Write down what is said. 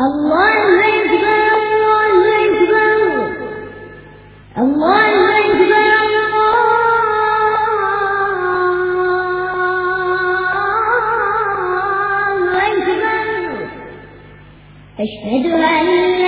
الله أكبر الله أشهد أن لا